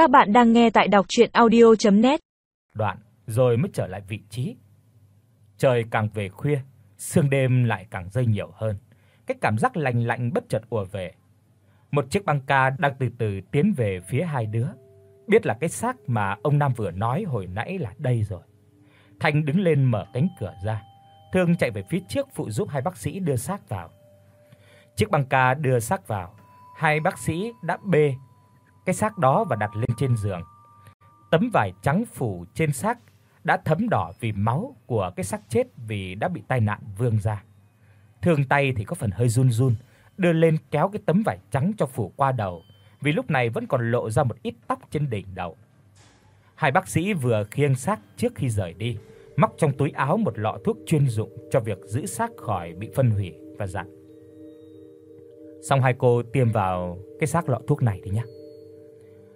Các bạn đang nghe tại đọc audio net Đoạn rồi mới trở lại vị trí. Trời càng về khuya, sương đêm lại càng rơi nhiều hơn. Cái cảm giác lạnh lạnh bất chợt ùa về. Một chiếc băng ca đang từ từ tiến về phía hai đứa. Biết là cái xác mà ông Nam vừa nói hồi nãy là đây rồi. Thanh đứng lên mở cánh cửa ra. Thương chạy về phía trước phụ giúp hai bác sĩ đưa xác vào. Chiếc băng ca đưa xác vào, hai bác sĩ đã bê cái xác đó và đặt lên trên giường. Tấm vải trắng phủ trên xác đã thấm đỏ vì máu của cái xác chết vì đã bị tai nạn vương ra. Thương tay thì có phần hơi run run, đưa lên kéo cái tấm vải trắng cho phủ qua đầu, vì lúc này vẫn còn lộ ra một ít tóc trên đỉnh đầu. Hai bác sĩ vừa khiêng xác trước khi rời đi, móc trong túi áo một lọ thuốc chuyên dụng cho việc giữ xác khỏi bị phân hủy và dặn: "Xong hai cô tiêm vào cái xác lọ thuốc này đi nhé."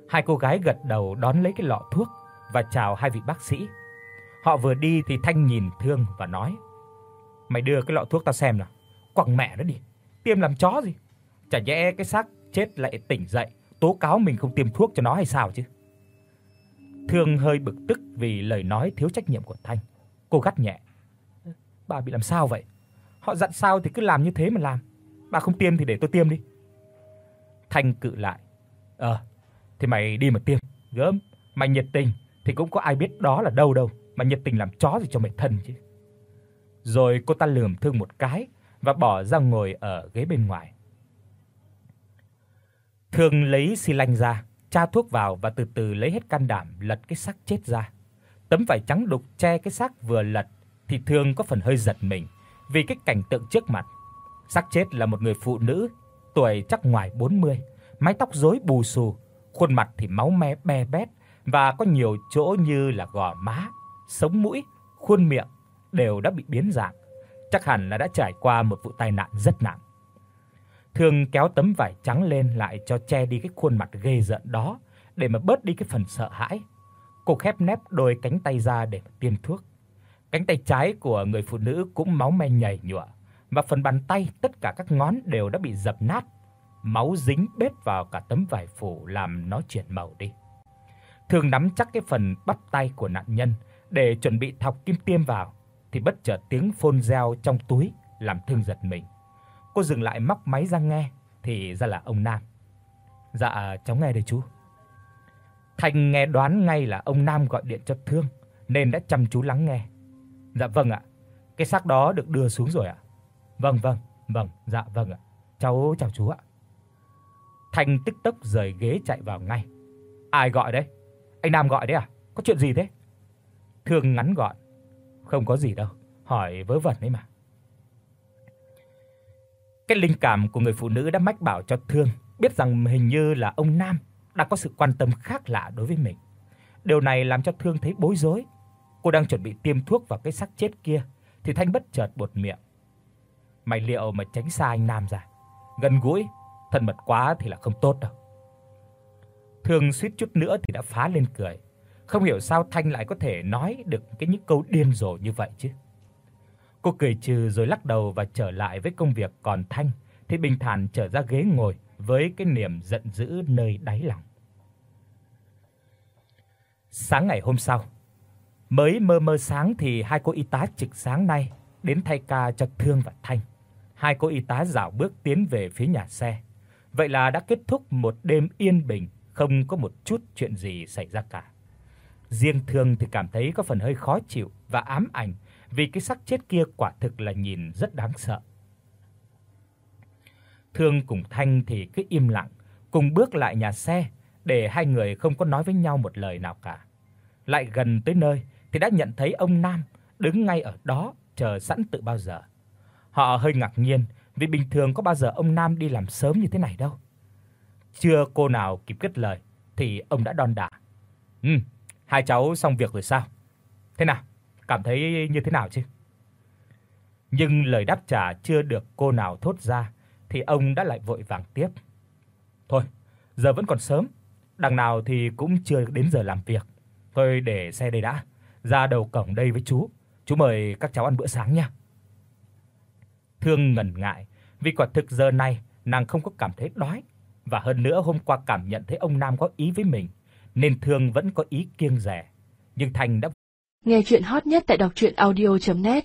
Hai cô gái gật đầu đón lấy cái lọ thuốc và chào hai vị bác sĩ. Họ vừa đi thì Thanh nhìn Thương và nói: "Mày đưa cái lọ thuốc tao xem nào, quẳng mẹ nó đi, tiêm làm chó gì? Chả nhẽ cái xác chết lại tỉnh dậy, tố cáo mình không tiêm thuốc cho nó hay sao chứ?" Thương hơi bực tức vì lời nói thiếu trách nhiệm của Thanh. Cô gắt nhẹ: "Bà bị làm sao vậy? Họ dặn sao thì cứ làm như thế mà làm. Bà không tiêm thì để tôi tiêm đi." Thanh cự lại: "Ờ, thì mày đi mà tiêm, gớm, mày nhiệt tình thì cũng có ai biết đó là đâu đâu, mà nhiệt tình làm chó gì cho mày thân chứ." Rồi cô ta lườm Thương một cái và bỏ ra ngồi ở ghế bên ngoài. Thương lấy xi lanh ra, tra thuốc vào và từ từ lấy hết can đảm lật cái xác chết ra. Tấm vải trắng đục che cái xác vừa lật thì Thương có phần hơi giật mình vì cái cảnh tượng trước mặt. Xác chết là một người phụ nữ, tuổi chắc ngoài 40, mái tóc rối bù xù, khuôn mặt thì máu me be bét và có nhiều chỗ như là gò má, sống mũi, khuôn miệng đều đã bị biến dạng, chắc hẳn là đã trải qua một vụ tai nạn rất nặng. thường kéo tấm vải trắng lên lại cho che đi cái khuôn mặt ghê rợn đó để mà bớt đi cái phần sợ hãi. Cô khép nép đôi cánh tay ra để tiêm thuốc. Cánh tay trái của người phụ nữ cũng máu me nhầy nhụa và phần bàn tay tất cả các ngón đều đã bị dập nát, máu dính bết vào cả tấm vải phủ làm nó chuyển màu đi. Thường nắm chắc cái phần bắp tay của nạn nhân để chuẩn bị thọc kim tiêm vào thì bất chợt tiếng phôn reo trong túi làm Thương giật mình. Cô dừng lại móc máy ra nghe thì ra là ông Nam. "Dạ, cháu nghe đây chú." Thành nghe đoán ngay là ông Nam gọi điện cho Thương nên đã chăm chú lắng nghe. "Dạ vâng ạ. Cái xác đó được đưa xuống rồi ạ." "Vâng vâng, vâng, dạ vâng ạ. Cháu chào chú ạ." Thành tức tốc rời ghế chạy vào ngay. "Ai gọi đấy? Anh Nam gọi đấy à? Có chuyện gì thế?" Thương ngắn gọn. "Không có gì đâu, hỏi vớ vẩn đấy mà." Cái linh cảm của người phụ nữ đã mách bảo cho Thương biết rằng hình như là ông Nam đã có sự quan tâm khác lạ đối với mình. Điều này làm cho Thương thấy bối rối. Cô đang chuẩn bị tiêm thuốc vào cái xác chết kia thì Thanh bất chợt buột miệng. Mày liệu mà tránh xa anh Nam ra. Gần gũi, thân mật quá thì là không tốt đâu. Thương suýt chút nữa thì đã phá lên cười. Không hiểu sao Thanh lại có thể nói được cái những câu điên rồ như vậy chứ. Cô cười trừ rồi lắc đầu và trở lại với công việc còn Thanh thì bình thản trở ra ghế ngồi với cái niềm giận dữ nơi đáy lòng. Sáng ngày hôm sau, mới mơ mơ sáng thì hai cô y tá trực sáng nay đến thay ca cho Thương và Thanh. Hai cô y tá dạo bước tiến về phía nhà xe. Vậy là đã kết thúc một đêm yên bình, không có một chút chuyện gì xảy ra cả. Riêng Thương thì cảm thấy có phần hơi khó chịu và ám ảnh vì cái xác chết kia quả thực là nhìn rất đáng sợ. Thương cùng Thanh thì cứ im lặng, cùng bước lại nhà xe để hai người không có nói với nhau một lời nào cả. Lại gần tới nơi thì đã nhận thấy ông Nam đứng ngay ở đó chờ sẵn từ bao giờ. Họ hơi ngạc nhiên vì bình thường có bao giờ ông Nam đi làm sớm như thế này đâu. Chưa cô nào kịp kết lời thì ông đã đon đả. "Ừ, hai cháu xong việc rồi sao? Thế nào, cảm thấy như thế nào chứ?" Nhưng lời đáp trả chưa được cô nào thốt ra thì ông đã lại vội vàng tiếp. "Thôi, giờ vẫn còn sớm, đằng nào thì cũng chưa đến giờ làm việc. Thôi để xe đây đã, ra đầu cổng đây với chú, chú mời các cháu ăn bữa sáng nha." Thương ngần ngại, vì quả thực giờ này nàng không có cảm thấy đói. Và hơn nữa hôm qua cảm nhận thấy ông Nam có ý với mình nên Thương vẫn có ý kiêng dè, nhưng Thành đã Nghe truyện hot nhất tại doctruyenaudio.net